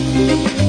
you